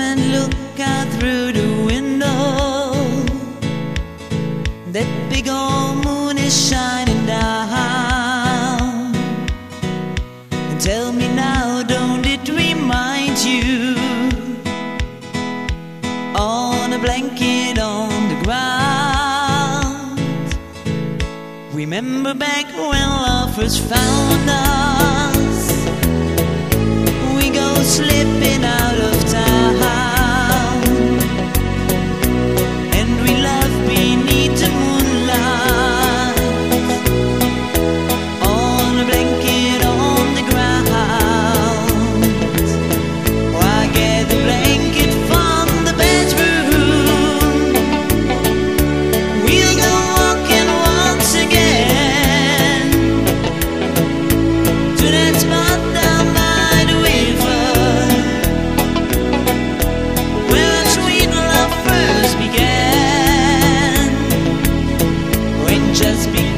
and look out through the window. That big old moon is shining down. And tell me now, don't it remind you on a blanket on the ground? Remember back when love first found us? just be